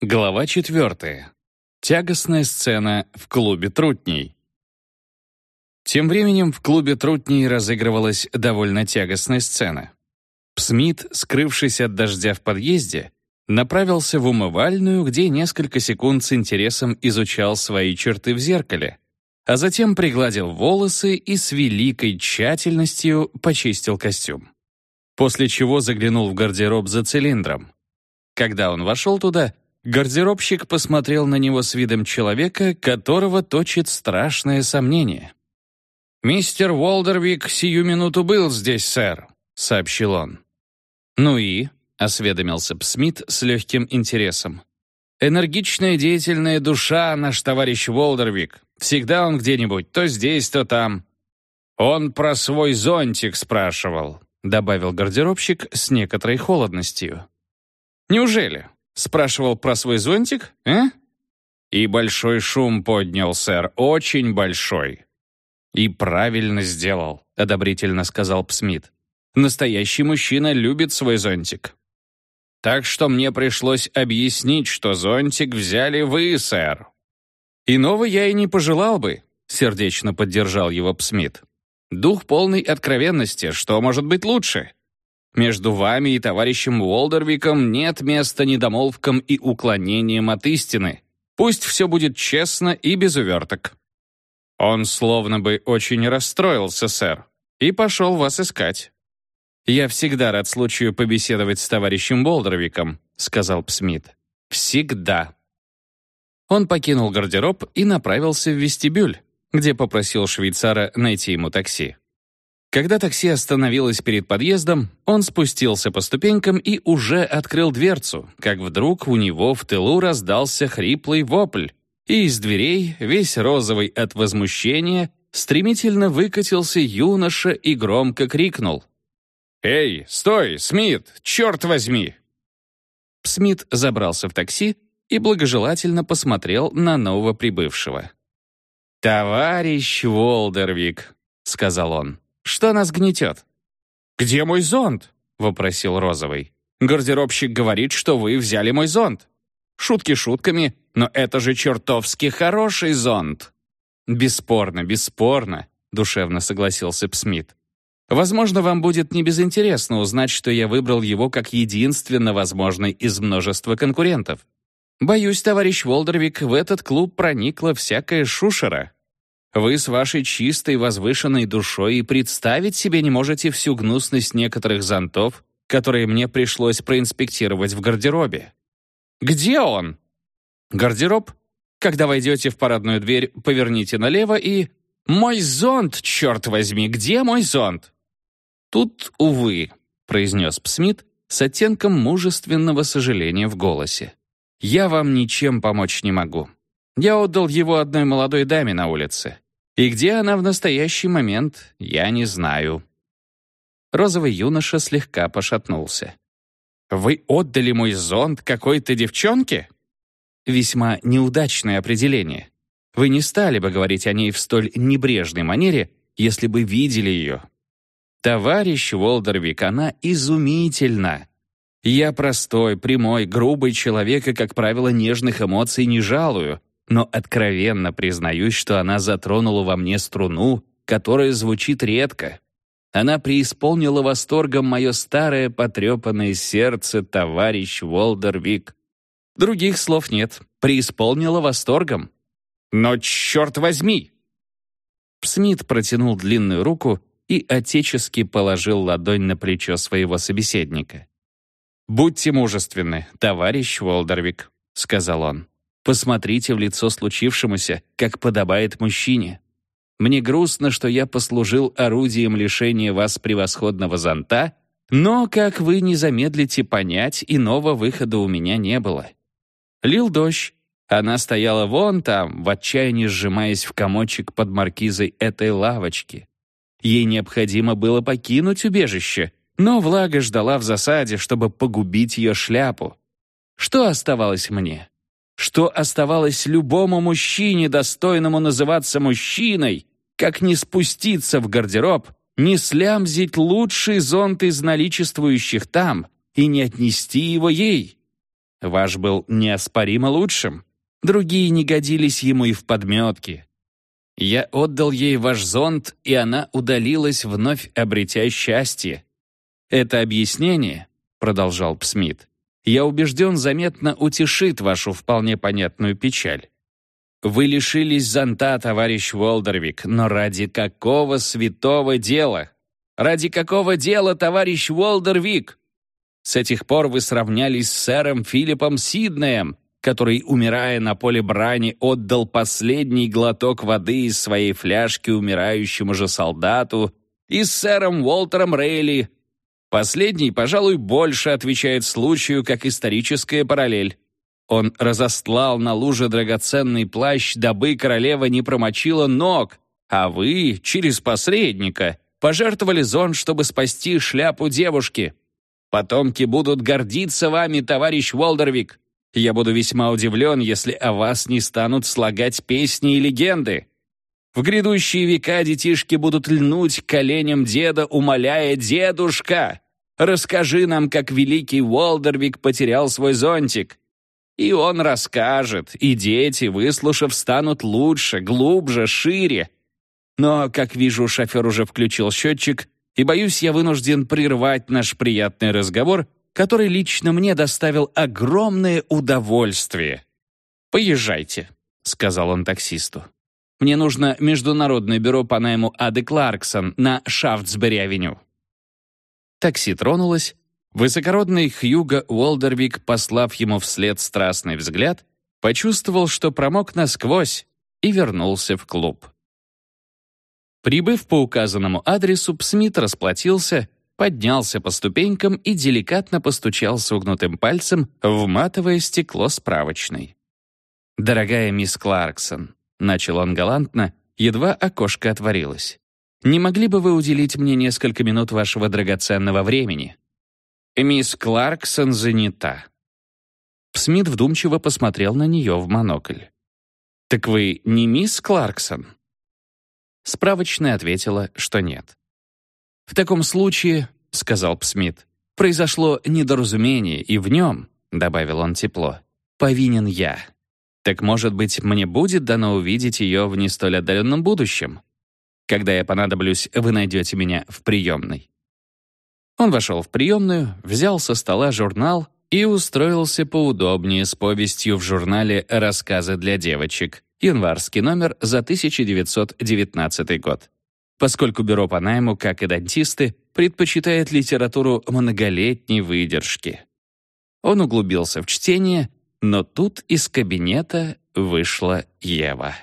Глава четвертая. Тягостная сцена в клубе Трутней. Тем временем в клубе Трутней разыгрывалась довольно тягостная сцена. Псмит, скрывшись от дождя в подъезде, направился в умывальную, где несколько секунд с интересом изучал свои черты в зеркале, а затем пригладил волосы и с великой тщательностью почистил костюм. После чего заглянул в гардероб за цилиндром. Когда он вошел туда, гардеробщик посмотрел на него с видом человека, которого точит страшное сомнение. «Мистер Уолдервик сию минуту был здесь, сэр», — сообщил он. «Ну и?» — осведомился Псмит с легким интересом. «Энергичная деятельная душа наш товарищ Уолдервик. Всегда он где-нибудь, то здесь, то там». «Он про свой зонтик спрашивал», — добавил гардеробщик с некоторой холодностью. «Неужели?» — спрашивал про свой зонтик, а?» «И большой шум поднял, сэр, очень большой». «И правильно сделал», — одобрительно сказал Псмит. «Настоящий мужчина любит свой зонтик». «Так что мне пришлось объяснить, что зонтик взяли вы, сэр». «Иного я и не пожелал бы», — сердечно поддержал его Псмит. «Дух полной откровенности, что может быть лучше?» Между вами и товарищем Уолдервиком нет места недомолвкам и уклонениям от истины. Пусть все будет честно и без уверток». Он словно бы очень расстроился, сэр, и пошел вас искать. «Я всегда рад случаю побеседовать с товарищем Болдервиком», — сказал Псмит. «Всегда». Он покинул гардероб и направился в вестибюль, где попросил швейцара найти ему такси. Когда такси остановилось перед подъездом, он спустился по ступенькам и уже открыл дверцу, как вдруг у него в тылу раздался хриплый вопль, и из дверей, весь розовый от возмущения, стремительно выкатился юноша и громко крикнул. «Эй, стой, Смит, черт возьми!» Смит забрался в такси и благожелательно посмотрел на новоприбывшего. «Товарищ Волдервик», — сказал он. Что нас гнетет?» «Где мой зонт?» — вопросил Розовый. «Гардеробщик говорит, что вы взяли мой зонт. Шутки шутками, но это же чертовски хороший зонт». «Бесспорно, бесспорно», — душевно согласился Псмит. «Возможно, вам будет небезынтересно узнать, что я выбрал его как единственно возможный из множества конкурентов. Боюсь, товарищ Волдервик, в этот клуб проникла всякая шушера. Вы с вашей чистой возвышенной душой и представить себе не можете всю гнусность некоторых зонтов, которые мне пришлось проинспектировать в гардеробе. Где он? Гардероб? Когда войдете в парадную дверь, поверните налево и... «Мой зонт, черт возьми, где мой зонт?» «Тут, увы», — произнес Псмит с оттенком мужественного сожаления в голосе. «Я вам ничем помочь не могу. Я отдал его одной молодой даме на улице. И где она в настоящий момент, я не знаю». Розовый юноша слегка пошатнулся. «Вы отдали мой зонт какой-то девчонке?» Весьма неудачное определение. Вы не стали бы говорить о ней в столь небрежной манере, если бы видели ее. Товарищ Волдервик, она изумительна. Я простой, прямой, грубый человек и, как правило, нежных эмоций не жалую, но откровенно признаюсь, что она затронула во мне струну, которая звучит редко. Она преисполнила восторгом мое старое потрепанное сердце, товарищ Волдервик. Других слов нет. Преисполнила восторгом. Но черт возьми! Смит протянул длинную руку и отечески положил ладонь на плечо своего собеседника. «Будьте мужественны, товарищ Волдервик», — сказал он. Посмотрите в лицо случившемуся, как подобает мужчине. Мне грустно, что я послужил орудием лишения вас превосходного зонта, но, как вы не замедлите понять, иного выхода у меня не было. Лил дождь. Она стояла вон там, в отчаянии сжимаясь в комочек под маркизой этой лавочки. Ей необходимо было покинуть убежище, но влага ждала в засаде, чтобы погубить ее шляпу. Что оставалось мне? Что оставалось любому мужчине, достойному называться мужчиной, как не спуститься в гардероб, не слямзить лучший зонт из наличествующих там и не отнести его ей. Ваш был неоспоримо лучшим. Другие не годились ему и в подметке. Я отдал ей ваш зонт, и она удалилась, вновь обретя счастье. Это объяснение, — продолжал Псмит, — я убежден, заметно утешит вашу вполне понятную печаль. Вы лишились зонта, товарищ Волдервик, но ради какого святого дела? Ради какого дела, товарищ Волдервик? С этих пор вы сравнялись с сэром Филиппом Сиднеем, который, умирая на поле брани, отдал последний глоток воды из своей фляжки умирающему же солдату, и с сэром Уолтером Рейли. Последний, пожалуй, больше отвечает случаю, как историческая параллель. Он разостлал на луже драгоценный плащ, дабы королева не промочила ног, а вы, через посредника, пожертвовали зон, чтобы спасти шляпу девушки. Потомки будут гордиться вами, товарищ Волдервик. Я буду весьма удивлен, если о вас не станут слагать песни и легенды. В грядущие века детишки будут льнуть коленям деда, умоляя «Дедушка, расскажи нам, как великий Уолдервик потерял свой зонтик». И он расскажет, и дети, выслушав, станут лучше, глубже, шире. Но, как вижу, шофер уже включил счетчик, и, боюсь, я вынужден прервать наш приятный разговор — который лично мне доставил огромное удовольствие. «Поезжайте», — сказал он таксисту. «Мне нужно международное бюро по найму Ады Кларксон на Шафтсбери-авеню». Такси тронулось. Высокородный Хьюго Уолдервик, послав ему вслед страстный взгляд, почувствовал, что промок насквозь, и вернулся в клуб. Прибыв по указанному адресу, Псмит расплатился поднялся по ступенькам и деликатно постучал согнутым пальцем в матовое стекло справочной. «Дорогая мисс Кларксон», — начал он галантно, едва окошко отворилось. «Не могли бы вы уделить мне несколько минут вашего драгоценного времени?» «Мисс Кларксон занята». Смит вдумчиво посмотрел на нее в монокль. «Так вы не мисс Кларксон?» Справочная ответила, что нет. «В таком случае», — сказал Псмит, — «произошло недоразумение, и в нем», — добавил он тепло, — «повинен я. Так, может быть, мне будет дано увидеть ее в не столь отдаленном будущем? Когда я понадоблюсь, вы найдете меня в приемной». Он вошел в приемную, взял со стола журнал и устроился поудобнее с повестью в журнале «Рассказы для девочек», январский номер за 1919 год поскольку бюро по найму, как и дантисты, предпочитает литературу многолетней выдержки. Он углубился в чтение, но тут из кабинета вышла Ева.